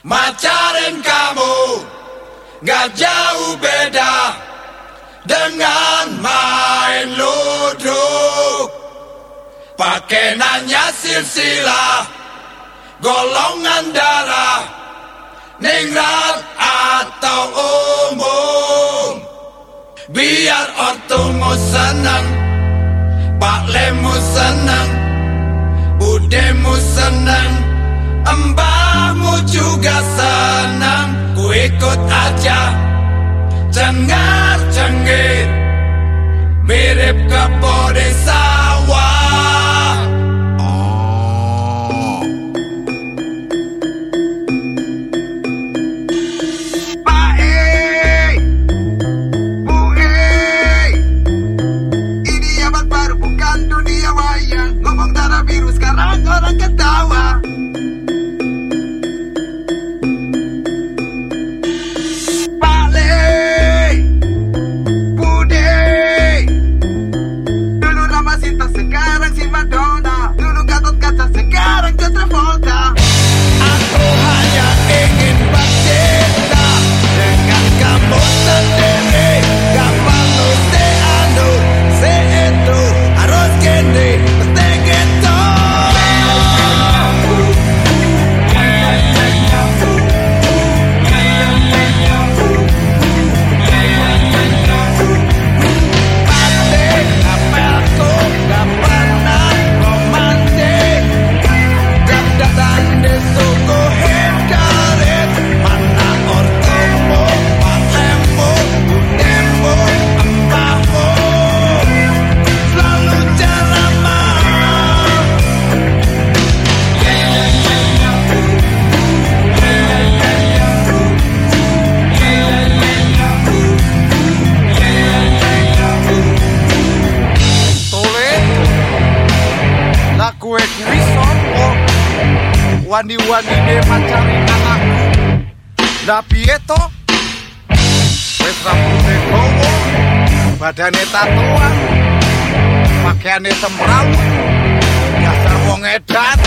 Macarin kamu gak jauh beda dengan main ludruk. Pakai nanya silsilah, golongan darah, ningrat atau umum. Biar ortumu senang, pak lemu senang, budemu senang, embat juga senang Ku ikut aja. Cengar cengit Mirip kepo desa Risongo Wani-wanine pancari anakku La Pieto Wes rambutnya gowo Badane tatuan Pakaiannya semrawut Dasar wong edan.